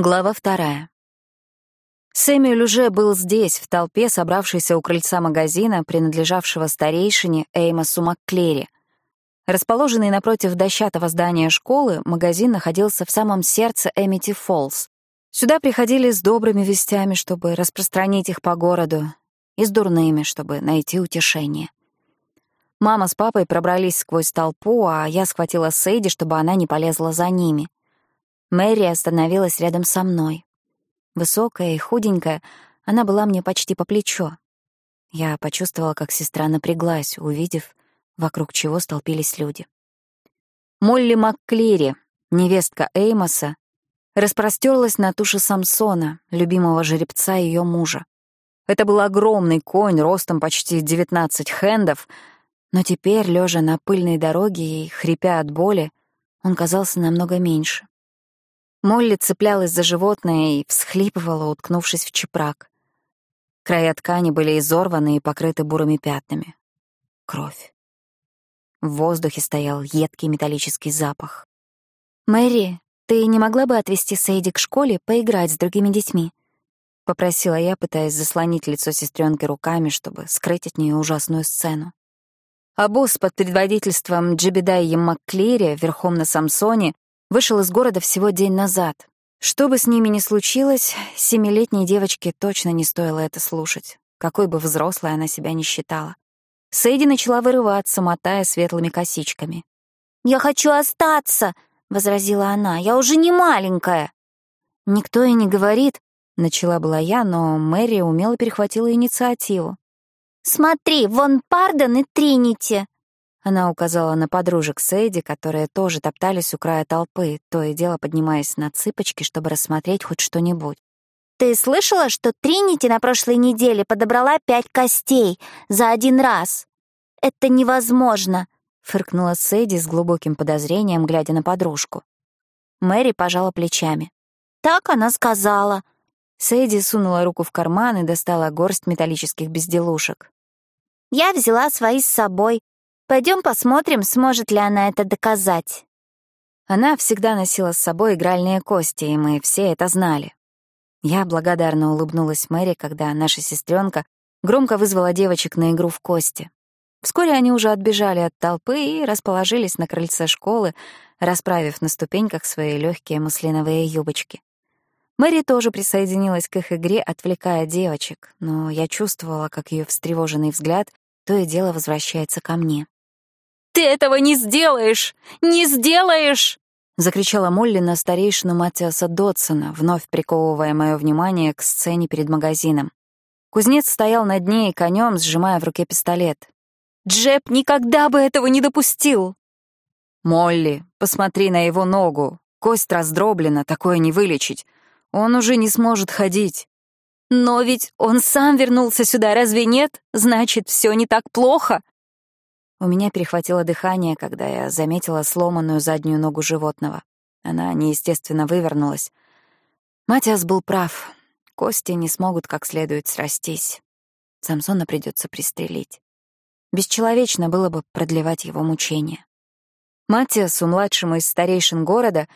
Глава вторая. Сэмюэль уже был здесь, в толпе, собравшейся у крыльца магазина, принадлежавшего старейшине Эймосу Макклери. Расположенный напротив дощатого здания школы, магазин находился в самом сердце Эмити Фоллс. Сюда приходили с добрыми вестями, чтобы распространить их по городу, и с дурными, чтобы найти утешение. Мама с папой пробрались сквозь толпу, а я схватила Сейди, чтобы она не полезла за ними — Мэри остановилась рядом со мной. Высокая и худенькая, она была мне почти по плечо. Я почувствовала, как сестра напряглась, увидев, вокруг чего столпились люди. Молли МакКлири, невестка Эймоса, распростерлась на туше Самсона, любимого жеребца ее мужа. Это был огромный конь, ростом почти 19 хендов, но теперь, лежа на пыльной дороге и хрипя от боли, он казался намного меньше. Молли цеплялась за животное и всхлипывала, уткнувшись в чепрак. Края ткани были изорваны и покрыты бурыми пятнами. Кровь. В воздухе стоял едкий металлический запах. «Мэри, ты не могла бы отвезти Сейди к школе поиграть с другими детьми?» — попросила я, пытаясь заслонить лицо сестренки руками, чтобы скрыть от нее ужасную сцену. А босс под предводительством Джебедайи Макклири верхом на Самсоне вышел из города всего день назад. Что бы с ними ни случилось, семилетней девочке точно не стоило это слушать, какой бы взрослой она себя ни считала. Сэйди начала вырываться, мотая светлыми косичками. «Я хочу остаться!» — возразила она. «Я уже не маленькая!» «Никто и не говорит», — начала была я, но Мэри умело перехватила инициативу. «Смотри, вон Пардон и Тринити!» Она указала на подружек Сейди, которые тоже топтались у края толпы, то и дело поднимаясь на цыпочки, чтобы рассмотреть хоть что-нибудь. «Ты слышала, что Тринити на прошлой неделе подобрала пять костей за один раз? Это невозможно!» — фыркнула Сейди с глубоким подозрением, глядя на подружку. Мэри пожала плечами. «Так она сказала». Сейди сунула руку в карман и достала горсть металлических безделушек. «Я взяла свои с собой. Пойдем посмотрим, сможет ли она это доказать. Она всегда носила с собой игральные кости, и мы все это знали. Я благодарно улыбнулась Мэри, когда наша сестренка громко вызвала девочек на игру в кости. Вскоре они уже отбежали от толпы и расположились на крыльце школы, расправив на ступеньках свои легкие муслиновые юбочки. Мэри тоже присоединилась к их игре, отвлекая девочек, но я чувствовала, как ее встревоженный взгляд то и дело возвращается ко мне. «Ты этого не сделаешь! Не сделаешь!» — закричала Молли на старейшину Матиаса Дотсона, вновь приковывая мое внимание к сцене перед магазином. Кузнец стоял над ней конем, сжимая в руке пистолет. «Джеб никогда бы этого не допустил!» «Молли, посмотри на его ногу. Кость раздроблена, такое не вылечить. Он уже не сможет ходить». «Но ведь он сам вернулся сюда, разве нет? Значит, все не так плохо!» У меня перехватило дыхание, когда я заметила сломанную заднюю ногу животного. Она неестественно вывернулась. Матиас был прав. Кости не смогут как следует срастись. Самсона придется пристрелить. Бесчеловечно было бы продлевать его мучения. Матиасу, младшему из старейшин города,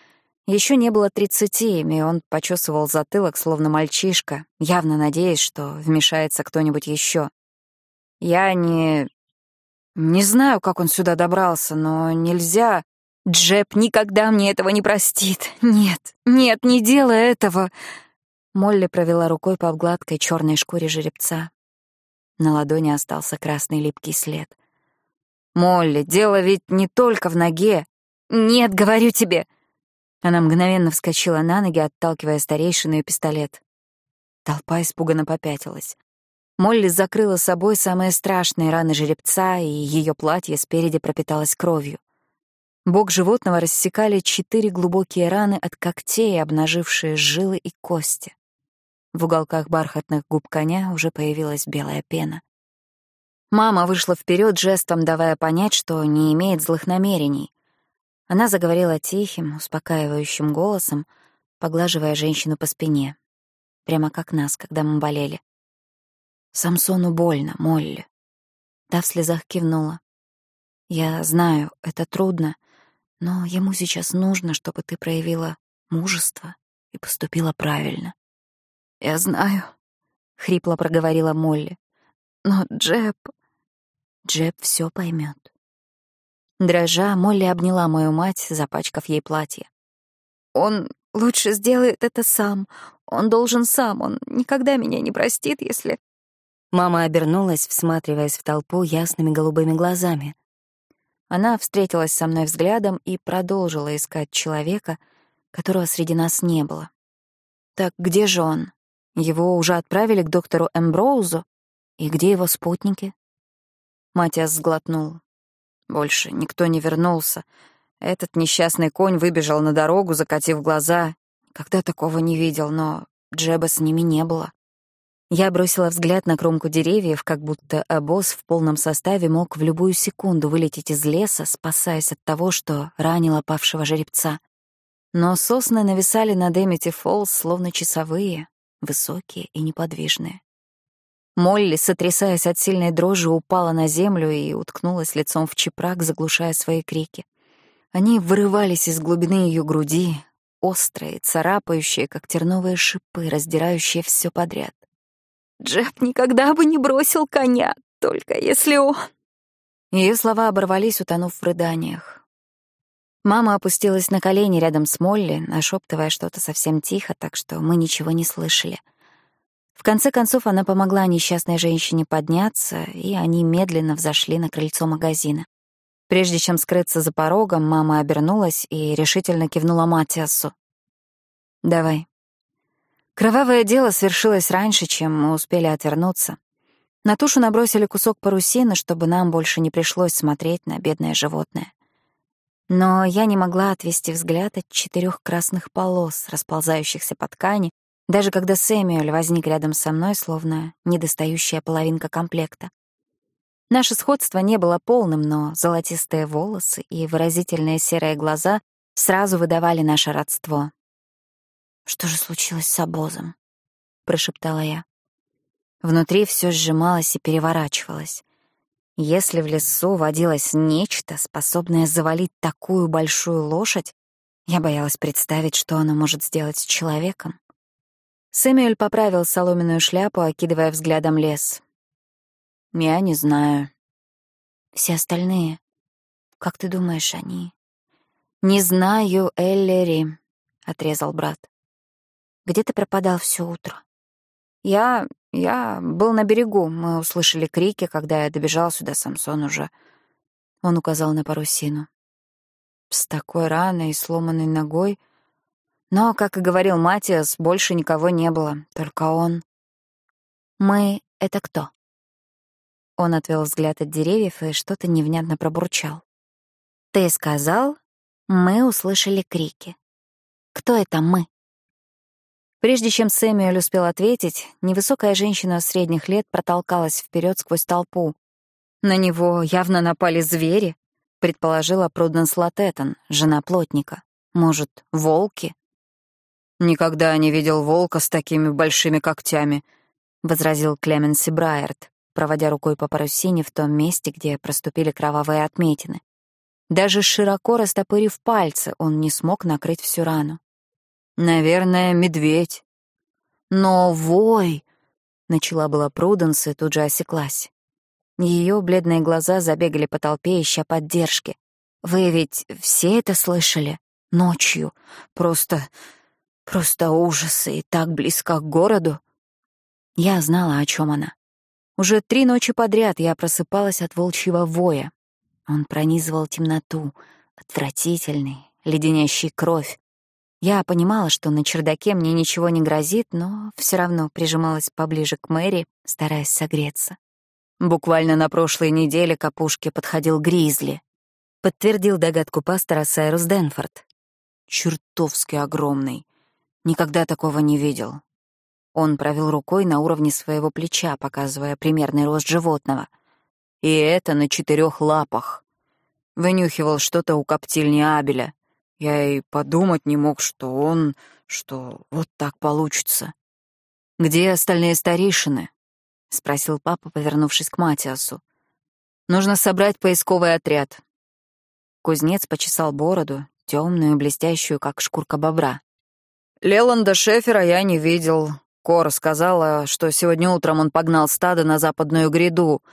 еще не было тридцати, и он почесывал затылок, словно мальчишка, явно надеясь, что вмешается кто-нибудь еще. Я не не знаю, как он сюда добрался, но нельзя. Джеб никогда мне этого не простит. Нет, нет, не делай этого. Молли провела рукой по гладкой черной шкуре жеребца. На ладони остался красный липкий след. «Молли, дело ведь не только в ноге». «Нет, говорю тебе». Она мгновенно вскочила на ноги, отталкивая старейшину и пистолет. Толпа испуганно попятилась. Молли закрыла собой самые страшные раны жеребца, и ее платье спереди пропиталось кровью. Бок животного рассекали четыре глубокие раны от когтей, обнажившие жилы и кости. В уголках бархатных губ коня уже появилась белая пена. Мама вышла вперед, жестом давая понять, что не имеет злых намерений. Она заговорила тихим, успокаивающим голосом, поглаживая женщину по спине. Прямо как нас, когда мы болели. Самсону больно, Молли. Та в слезах кивнула. Я знаю, это трудно, но ему сейчас нужно, чтобы ты проявила мужество и поступила правильно. «Я знаю», — хрипло проговорила Молли. «Но Джеб...» «Джеб все поймет. Дрожа, Молли обняла мою мать, запачкав ей платье. «Он лучше сделает это сам. Он должен сам. Он никогда меня не простит, если...» Мама обернулась, всматриваясь в толпу ясными голубыми глазами. Она встретилась со мной взглядом и продолжила искать человека, которого среди нас не было. Так где же он? Его уже отправили к доктору Эмброузу? И где его спутники? Матиас сглотнул. Больше никто не вернулся. Этот несчастный конь выбежал на дорогу, закатив глаза. Когда такого не видел, но Джеба с ними не было. Я бросила взгляд на кромку деревьев, как будто обоз в полном составе мог в любую секунду вылететь из леса, спасаясь от того, что ранило павшего жеребца. Но сосны нависали над Эмити Фоллс, словно часовые, высокие и неподвижные. Молли, сотрясаясь от сильной дрожи, упала на землю и уткнулась лицом в чепрак, заглушая свои крики. Они вырывались из глубины ее груди, острые, царапающие, как терновые шипы, раздирающие все подряд. «Джеб никогда бы не бросил коня, только если он...» Ее слова оборвались, утонув в рыданиях. Мама опустилась на колени рядом с Молли, нашептывая что-то совсем тихо, так что мы ничего не слышали — в конце концов, она помогла несчастной женщине подняться, и они медленно взошли на крыльцо магазина. Прежде чем скрыться за порогом, мама обернулась и решительно кивнула Матиасу. «Давай». Кровавое дело свершилось раньше, чем мы успели отвернуться. На тушу набросили кусок парусины, чтобы нам больше не пришлось смотреть на бедное животное. Но я не могла отвести взгляд от четырех красных полос, расползающихся по ткани, даже когда Сэмюэль возник рядом со мной, словно недостающая половинка комплекта. Наше сходство не было полным, но золотистые волосы и выразительные серые глаза сразу выдавали наше родство. «Что же случилось с обозом?» — прошептала я. Внутри все сжималось и переворачивалось. Если в лесу водилось нечто, способное завалить такую большую лошадь, я боялась представить, что оно может сделать с человеком. Сэмюэль поправил соломенную шляпу, окидывая взглядом лес. «Я не знаю». «Все остальные? Как ты думаешь, они?» «Не знаю, Эллери», — отрезал брат. «Где ты пропадал все утро?» «Я... я был на берегу. Мы услышали крики, когда я добежал сюда, Самсон уже...» Он указал на парусину. С такой раной и сломанной ногой но, как и говорил Матиас, больше никого не было, только он. «Мы — это кто?» Он отвел взгляд от деревьев и что-то невнятно пробурчал. «Ты сказал, мы услышали крики. Кто это мы?» Прежде чем Сэмюэль успел ответить, невысокая женщина средних лет протолкалась вперед сквозь толпу. На него явно напали звери, предположила Пруденс Латеттон, жена плотника. Может, волки? «Никогда не видел волка с такими большими когтями», — возразил Клеменси Брайерт, проводя рукой по парусине в том месте, где проступили кровавые отметины. Даже широко растопырив пальцы, он не смог накрыть всю рану. «Наверное, медведь». «Но вой!» — начала была Пруденс и тут же осеклась. Ее бледные глаза забегали по толпе, ища поддержки. «Вы ведь все это слышали? Ночью? Просто Просто ужас и так близко к городу. Я знала, о чем она. Уже три ночи подряд я просыпалась от волчьего воя. Он пронизывал темноту, отвратительный, леденящий кровь. Я понимала, что на чердаке мне ничего не грозит, но все равно прижималась поближе к Мэри, стараясь согреться. Буквально на прошлой неделе к опушке подходил Гризли. Подтвердил догадку пастора Сайрус Денфорд. Чертовски огромный. Никогда такого не видел. Он провел рукой на уровне своего плеча, показывая примерный рост животного. И это на четырех лапах. Вынюхивал что-то у коптильни Абеля. Я и подумать не мог, что он... что вот так получится. «Где остальные старейшины?» — спросил папа, повернувшись к Матиасу. «Нужно собрать поисковый отряд». Кузнец почесал бороду, темную, блестящую, как шкурка бобра. Леланда Шефера я не видел. Кора сказала, что сегодня утром он погнал стадо на западную гряду.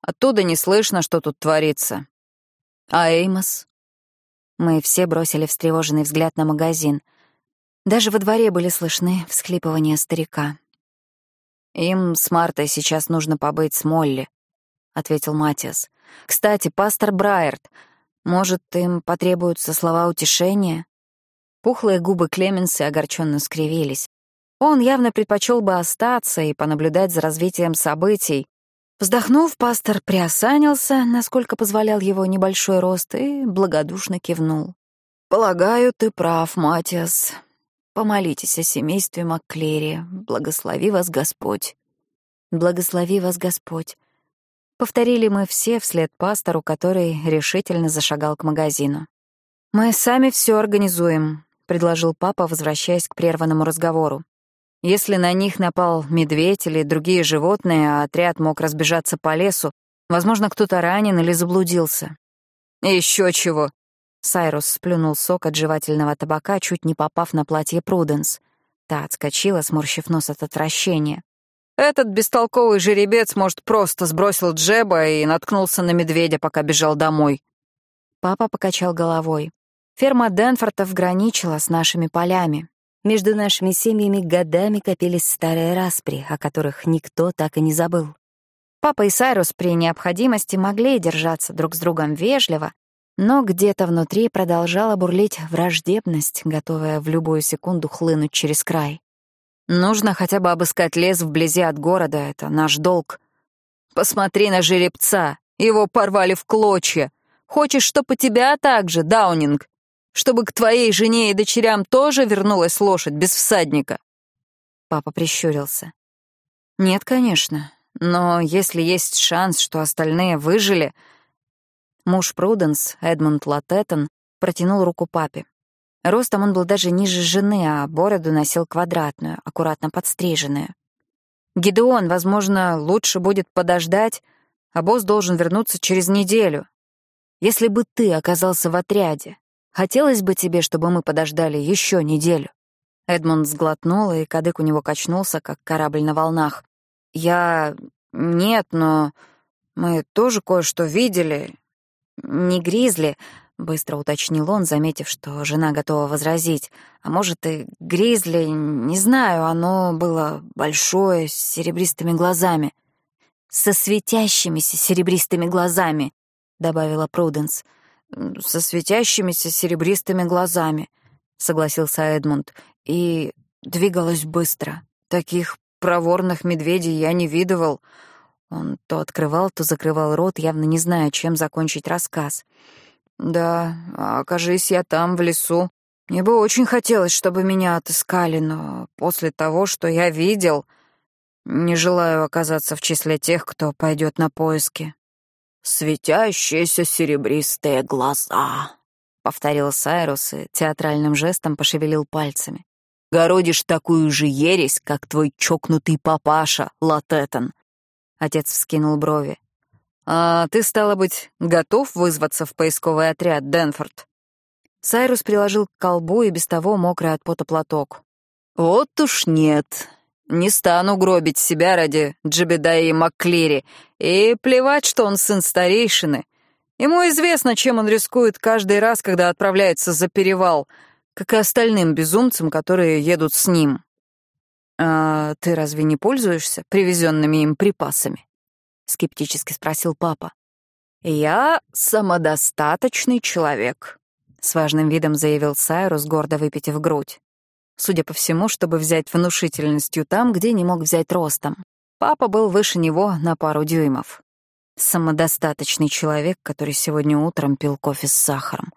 Оттуда не слышно, что тут творится. А Эймос? Мы все бросили встревоженный взгляд на магазин. Даже во дворе были слышны всхлипывания старика. «Им с Мартой сейчас нужно побыть с Молли», — ответил Матиас. «Кстати, пастор Брайерт, может, им потребуются слова утешения?» Пухлые губы Клеменса огорченно скривились. Он явно предпочел бы остаться и понаблюдать за развитием событий. Вздохнув, пастор приосанился, насколько позволял его небольшой рост, и благодушно кивнул. «Полагаю, ты прав, Матиас. Помолитесь о семействе Макклери. Благослови вас Господь». «Благослови вас Господь». Повторили мы все вслед пастору, который решительно зашагал к магазину. «Мы сами все организуем», — предложил папа, возвращаясь к прерванному разговору. Если на них напал медведь или другие животные, а отряд мог разбежаться по лесу, возможно, кто-то ранен или заблудился. Еще чего. Сайрус сплюнул сок от жевательного табака, чуть не попав на платье Пруденс. Та отскочила, сморщив нос от отвращения. Этот бестолковый жеребец, может, просто сбросил Джеба и наткнулся на медведя, пока бежал домой. Папа покачал головой. Ферма Денфортов граничила с нашими полями. Между нашими семьями годами копились старые распри, о которых никто так и не забыл. Папа и Сайрус при необходимости могли держаться друг с другом вежливо, но где-то внутри продолжала бурлить враждебность, готовая в любую секунду хлынуть через край. «Нужно хотя бы обыскать лес вблизи от города, это наш долг. Посмотри на жеребца, его порвали в клочья. Хочешь, чтобы тебя так же, Даунинг? Чтобы к твоей жене и дочерям тоже вернулась лошадь без всадника?» Папа прищурился. «Нет, конечно. Но если есть шанс, что остальные выжили...» Муж Пруденс, Эдмунд Латеттон, протянул руку папе. Ростом он был даже ниже жены, а бороду носил квадратную, аккуратно подстриженную. «Гидеон, возможно, лучше будет подождать, а босс должен вернуться через неделю. Если бы ты оказался в отряде, Хотелось бы тебе, чтобы мы подождали еще неделю». Эдмунд сглотнул, и кадык у него качнулся, как корабль на волнах. «Я... нет, но мы тоже кое-что видели. Не гризли», — быстро уточнил он, заметив, что жена готова возразить. «А может, и гризли, не знаю, оно было большое, с серебристыми глазами». «Со светящимися серебристыми глазами», — добавила Пруденс. — со светящимися серебристыми глазами», — согласился Эдмунд, — «и двигалась быстро. Таких проворных медведей я не видывал». Он то открывал, то закрывал рот, явно не зная, чем закончить рассказ. «Да, окажись я там, в лесу. Мне бы очень хотелось, чтобы меня отыскали, но после того, что я видел, не желаю оказаться в числе тех, кто пойдет на поиски» светящиеся серебристые глаза», — повторил Сайрус и театральным жестом пошевелил пальцами. «Городишь такую же ересь, как твой чокнутый папаша, Латетон». Отец вскинул брови. «А ты, стало быть, готов вызваться в поисковый отряд, Денфорд?» Сайрус приложил к колбу и без того мокрый от пота платок. «Вот уж нет. Не стану гробить себя ради Джебедаи Макклири, и плевать, что он сын старейшины. Ему известно, чем он рискует каждый раз, когда отправляется за перевал, как и остальным безумцам, которые едут с ним. «А ты разве не пользуешься привезенными им припасами?» — скептически спросил папа. «Я самодостаточный человек», — с важным видом заявил Сайрус, гордо выпитив грудь судя по всему, чтобы взять внушительностью там, где не мог взять ростом. Папа был выше него на пару дюймов. Самодостаточный человек, который сегодня утром пил кофе с сахаром.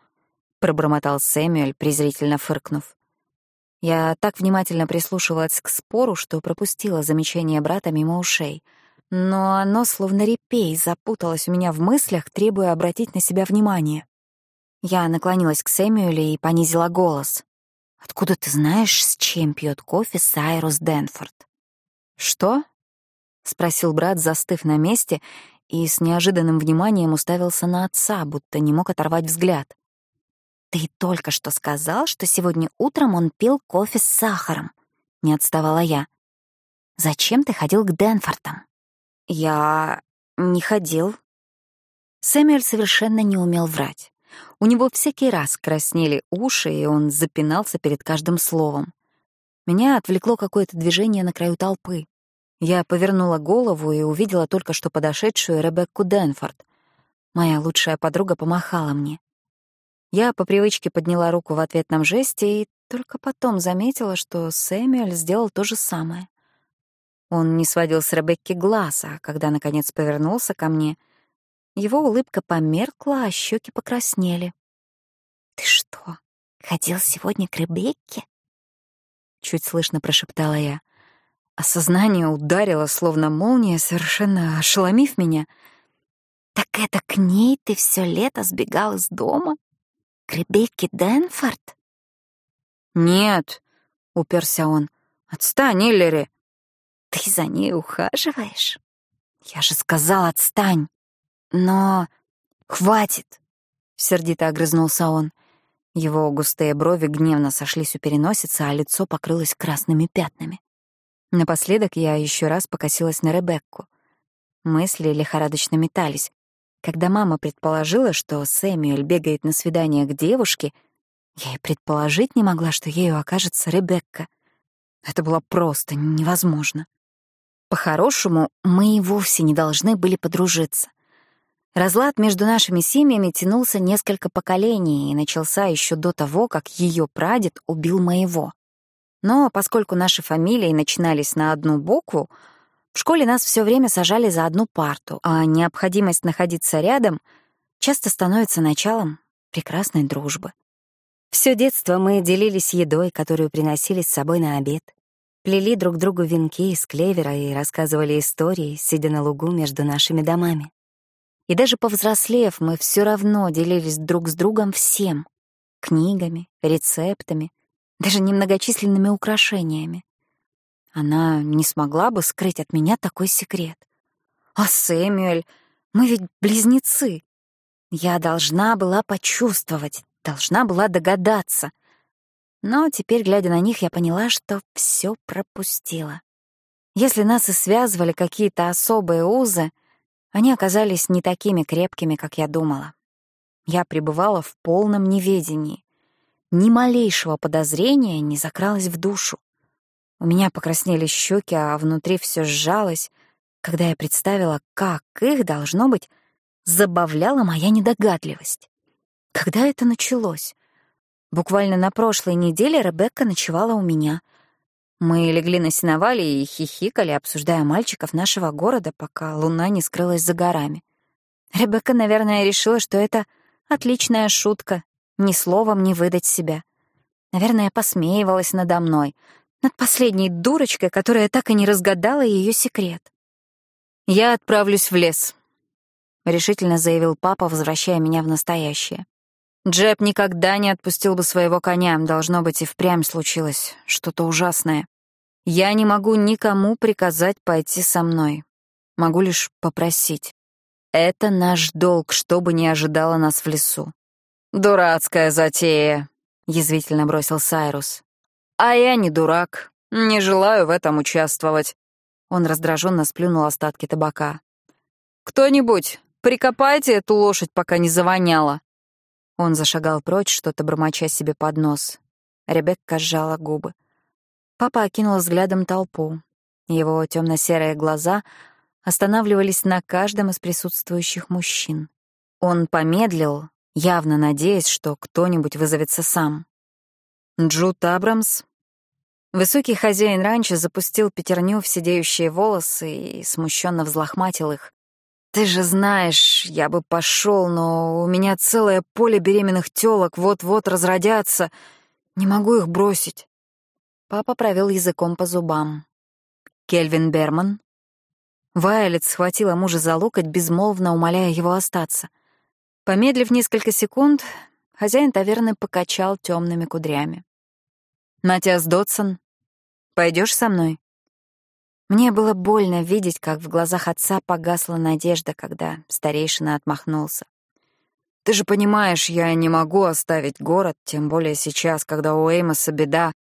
Пробормотал Сэмюэль, презрительно фыркнув. Я так внимательно прислушивалась к спору, что пропустила замечание брата мимо ушей. Но оно, словно репей, запуталось у меня в мыслях, требуя обратить на себя внимание. Я наклонилась к Сэмюэлю и понизила голос. Откуда ты знаешь, с чем пьет кофе Сайрус Денфорд? Что? спросил брат, застыв на месте, и с неожиданным вниманием уставился на отца, будто не мог оторвать взгляд. «Ты только что сказал, что сегодня утром он пил кофе с сахаром», — не отставала я. «Зачем ты ходил к Денфортам?» «Я не ходил». Сэмюэль совершенно не умел врать. У него всякий раз краснели уши, и он запинался перед каждым словом. Меня отвлекло какое-то движение на краю толпы. Я повернула голову и увидела только что подошедшую Ребекку Денфорд. Моя лучшая подруга помахала мне. Я по привычке подняла руку в ответном жесте и только потом заметила, что Сэмюэль сделал то же самое. Он не сводил с Ребекки глаз, а когда, наконец, повернулся ко мне, его улыбка померкла, а щеки покраснели. «Ты что, ходил сегодня к Ребекке?» Чуть слышно прошептала я. Осознание ударило, словно молния, совершенно ошеломив меня. «Так это к ней ты все лето сбегал из дома?» К Ребекке Денфорд? Нет, уперся он. Отстань, Иллери. Ты за ней ухаживаешь? Я же сказал, отстань. Но хватит, сердито огрызнулся он. Его густые брови гневно сошлись у переносицы, а лицо покрылось красными пятнами. Напоследок я еще раз покосилась на Ребекку. Мысли лихорадочно метались. Когда мама предположила, что Сэмюэль бегает на свидание к девушке, я и предположить не могла, что ею окажется Ребекка. Это было просто невозможно. По-хорошему, мы и вовсе не должны были подружиться. Разлад между нашими семьями тянулся несколько поколений и начался еще до того, как ее прадед убил моего. Но поскольку наши фамилии начинались на одну букву, в школе нас все время сажали за одну парту, а необходимость находиться рядом часто становится началом прекрасной дружбы. Все детство мы делились едой, которую приносили с собой на обед, плели друг другу венки из клевера и рассказывали истории, сидя на лугу между нашими домами. И даже повзрослев, мы все равно делились друг с другом всем — книгами, рецептами, даже немногочисленными украшениями. Она не смогла бы скрыть от меня такой секрет. А Сэмюэль, мы ведь близнецы. Я должна была почувствовать, должна была догадаться. Но теперь, глядя на них, я поняла, что все пропустила. Если нас и связывали какие-то особые узы, они оказались не такими крепкими, как я думала. Я пребывала в полном неведении. Ни малейшего подозрения не закралось в душу. У меня покраснели щеки, а внутри все сжалось, когда я представила, как их, должно быть, забавляла моя недогадливость. Когда это началось? Буквально на прошлой неделе Ребекка ночевала у меня. Мы легли на сеновале и хихикали, обсуждая мальчиков нашего города, пока луна не скрылась за горами. Ребекка, наверное, решила, что это отличная шутка, ни словом не выдать себя. Наверное, посмеивалась надо мной — над последней дурочкой, которая так и не разгадала ее секрет. «Я отправлюсь в лес», — решительно заявил папа, возвращая меня в настоящее. Джеб никогда не отпустил бы своего коня, должно быть, и впрямь случилось что-то ужасное. Я не могу никому приказать пойти со мной. Могу лишь попросить. Это наш долг, что бы ни ожидало нас в лесу. «Дурацкая затея», — язвительно бросил Сайрус. А я не дурак, не желаю в этом участвовать. Он раздраженно сплюнул остатки табака. «Кто-нибудь, прикопайте эту лошадь, пока не завоняла». Он зашагал прочь, что-то бормоча себе под нос. Ребекка сжала губы. Папа окинул взглядом толпу. Его темно-серые глаза останавливались на каждом из присутствующих мужчин. Он помедлил, явно надеясь, что кто-нибудь вызовется сам. Джуд Абрамс Высокий хозяин ранчо запустил пятерню в сидеющие волосы и смущенно взлохматил их. «Ты же знаешь, я бы пошел, но у меня целое поле беременных тёлок вот-вот разродятся. Не могу их бросить». Папа провел языком по зубам. «Кельвин Берман?» Вайолет схватила мужа за локоть, безмолвно умоляя его остаться. Помедлив несколько секунд, хозяин таверны покачал темными кудрями. Матиас Дотсон, пойдешь со мной?» Мне было больно видеть, как в глазах отца погасла надежда, когда старейшина отмахнулся. Ты же понимаешь, я не могу оставить город, тем более сейчас, когда у Эймоса беда.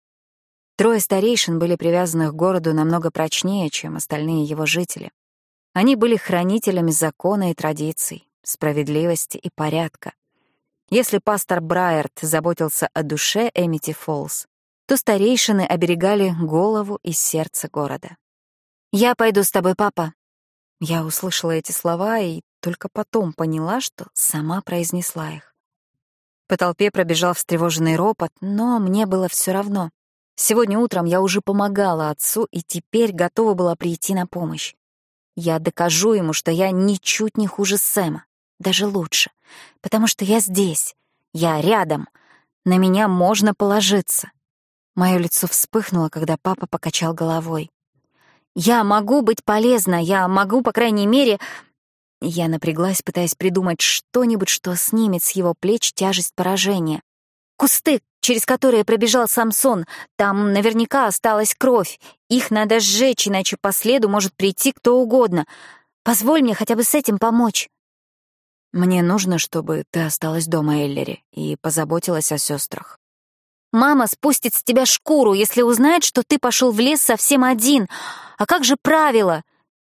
Трое старейшин были привязаны к городу намного прочнее, чем остальные его жители. Они были хранителями закона и традиций, справедливости и порядка. Если пастор Брайерт заботился о душе Эмити Фолс, то старейшины оберегали голову и сердце города. «Я пойду с тобой, папа». Я услышала эти слова и только потом поняла, что сама произнесла их. По толпе пробежал встревоженный ропот, но мне было все равно. Сегодня утром я уже помогала отцу и теперь готова была прийти на помощь. Я докажу ему, что я ничуть не хуже Сэма, даже лучше, потому что я здесь, я рядом, на меня можно положиться. Мое лицо вспыхнуло, когда папа покачал головой. «Я могу быть полезна, я могу, по крайней мере...» Я напряглась, пытаясь придумать что-нибудь, что снимет с его плеч тяжесть поражения. Кусты, через которые пробежал Самсон, там наверняка осталась кровь. Их надо сжечь, иначе по следу может прийти кто угодно. Позволь мне хотя бы с этим помочь. Мне нужно, чтобы ты осталась дома, Эллери, и позаботилась о сестрах. Мама спустит с тебя шкуру, если узнает, что ты пошел в лес совсем один. А как же правила?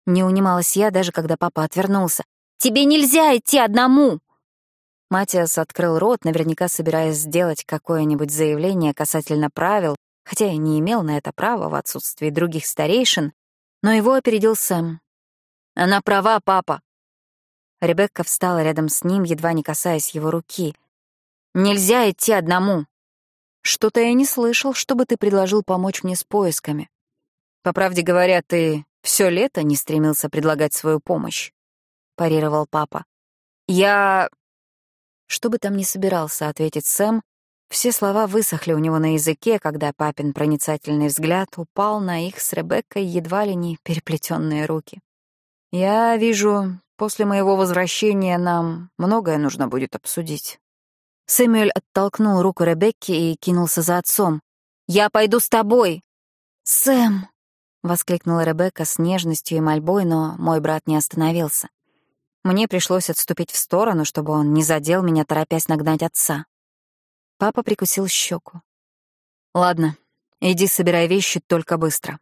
Не унималась я, даже когда папа отвернулся. Тебе нельзя идти одному. Матиас открыл рот, наверняка собираясь сделать какое-нибудь заявление касательно правил, хотя и не имел на это права в отсутствии других старейшин, но его опередил Сэм. «Она права, папа!» Ребекка встала рядом с ним, едва не касаясь его руки. «Нельзя идти одному!» «Что-то я не слышал, чтобы ты предложил помочь мне с поисками. По правде говоря, ты все лето не стремился предлагать свою помощь», — парировал папа. «Я что бы там ни собирался ответить Сэм, все слова высохли у него на языке, когда папин проницательный взгляд упал на их с Ребеккой едва ли не переплетенные руки. «Я вижу, после моего возвращения нам многое нужно будет обсудить». Сэмюэль оттолкнул руку Ребекки и кинулся за отцом. «Я пойду с тобой!» «Сэм!» — воскликнула Ребекка с нежностью и мольбой, но мой брат не остановился. Мне пришлось отступить в сторону, чтобы он не задел меня, торопясь нагнать отца. Папа прикусил щеку. «Ладно, иди собирай вещи, только быстро».